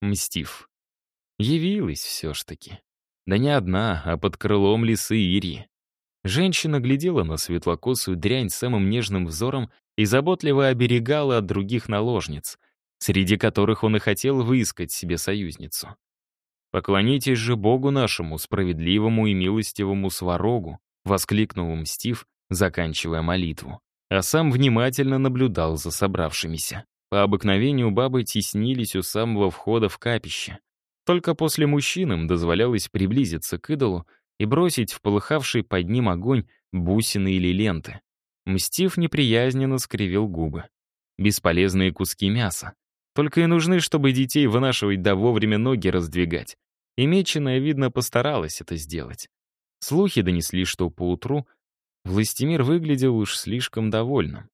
Мстив. Явилась все ж таки. Да не одна, а под крылом лисы Ири. Женщина глядела на светлокосую дрянь самым нежным взором и заботливо оберегала от других наложниц, среди которых он и хотел выискать себе союзницу. «Поклонитесь же Богу нашему, справедливому и милостивому сварогу», воскликнул мстив, заканчивая молитву, а сам внимательно наблюдал за собравшимися. По обыкновению бабы теснились у самого входа в капище. Только после мужчин им дозволялось приблизиться к идолу и бросить в полыхавший под ним огонь бусины или ленты. Мстив неприязненно скривил губы. Бесполезные куски мяса. Только и нужны, чтобы детей вынашивать да вовремя ноги раздвигать. И Меченая, видно, постаралась это сделать. Слухи донесли, что поутру Властимир выглядел уж слишком довольным.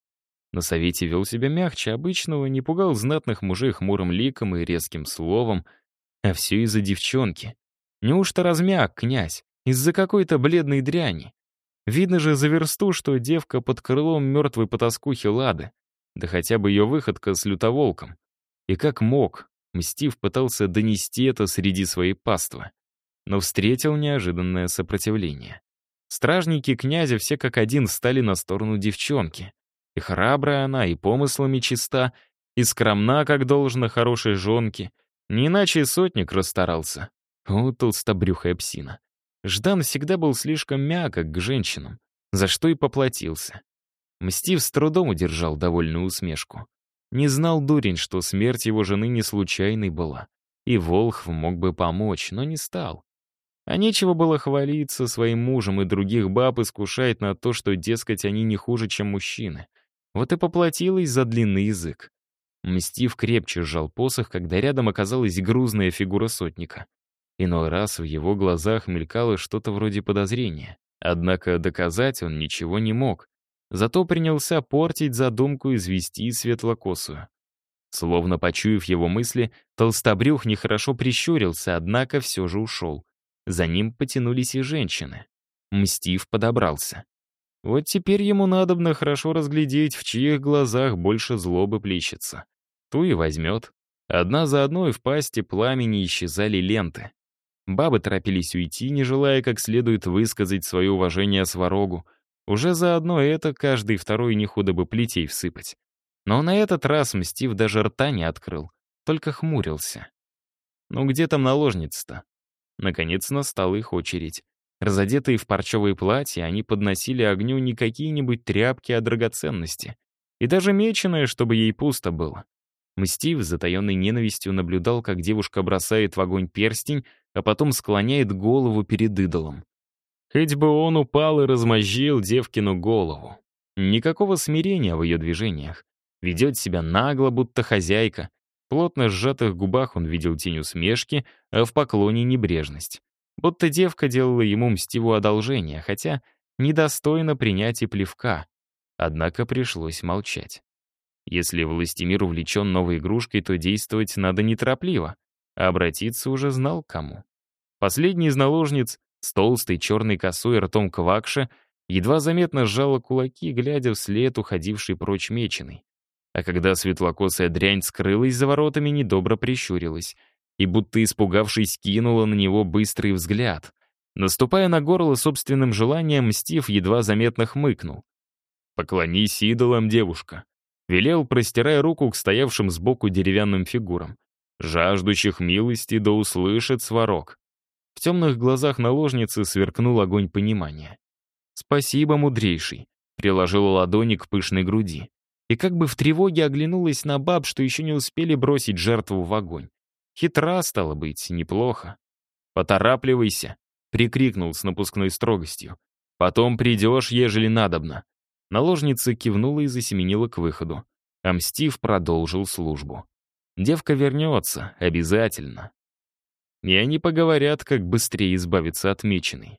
На совете вел себя мягче обычного, не пугал знатных мужей хмурым ликом и резким словом, а все из-за девчонки. Неужто размяк, князь, из-за какой-то бледной дряни? Видно же за версту, что девка под крылом мертвой потаскухи Лады, да хотя бы ее выходка с лютоволком. И как мог, Мстив пытался донести это среди своей паствы, но встретил неожиданное сопротивление. Стражники князя все как один стали на сторону девчонки. И храбрая она, и помыслами чиста, и скромна, как должно хорошей жонке. Не иначе и сотник расстарался. О, толстобрюхая псина. Ждан всегда был слишком мягок к женщинам, за что и поплатился. Мстив с трудом удержал довольную усмешку. Не знал дурень, что смерть его жены не случайной была. И Волхв мог бы помочь, но не стал. А нечего было хвалиться своим мужем и других баб искушать на то, что, дескать, они не хуже, чем мужчины. Вот и поплатилась за длинный язык. Мстив крепче сжал посох, когда рядом оказалась грузная фигура сотника. Иной раз в его глазах мелькало что-то вроде подозрения. Однако доказать он ничего не мог. Зато принялся портить задумку извести светлокосую. Словно почуяв его мысли, толстобрюх нехорошо прищурился, однако все же ушел. За ним потянулись и женщины. Мстив подобрался. Вот теперь ему надобно хорошо разглядеть, в чьих глазах больше злобы плещется. Ту и возьмет. Одна за одной в пасти пламени исчезали ленты. Бабы торопились уйти, не желая как следует высказать свое уважение сварогу. Уже заодно это каждый второй не худо бы плетей всыпать. Но на этот раз Мстив даже рта не открыл, только хмурился. Ну где там наложница-то? Наконец настала их очередь. Разодетые в парчевые платья, они подносили огню не какие-нибудь тряпки, а драгоценности. И даже меченое, чтобы ей пусто было. Мстив затаенной ненавистью наблюдал, как девушка бросает в огонь перстень, а потом склоняет голову перед идолом. Хоть бы он упал и размозжил девкину голову. Никакого смирения в ее движениях. Ведет себя нагло, будто хозяйка. В плотно сжатых губах он видел тень усмешки, а в поклоне небрежность. Будто девка делала ему мстиву одолжение, хотя недостойно принять и плевка. Однако пришлось молчать. Если Властимир увлечен новой игрушкой, то действовать надо неторопливо, а обратиться уже знал кому. Последний из наложниц, с толстой черной косой ртом квакша, едва заметно сжала кулаки, глядя вслед уходившей прочь меченой. А когда светлокосая дрянь скрылась за воротами, недобро прищурилась — и, будто испугавшись, кинула на него быстрый взгляд. Наступая на горло собственным желанием, Стив едва заметно хмыкнул. «Поклонись идолам, девушка», — велел, простирая руку к стоявшим сбоку деревянным фигурам. «Жаждущих милости да услышит сварог». В темных глазах наложницы сверкнул огонь понимания. «Спасибо, мудрейший», — приложила ладони к пышной груди. И как бы в тревоге оглянулась на баб, что еще не успели бросить жертву в огонь. Хитра, стало быть, неплохо. «Поторапливайся!» — прикрикнул с напускной строгостью. «Потом придешь, ежели надобно». Наложница кивнула и засеменила к выходу. А Мстив продолжил службу. «Девка вернется, обязательно». И они поговорят, как быстрее избавиться от меченой.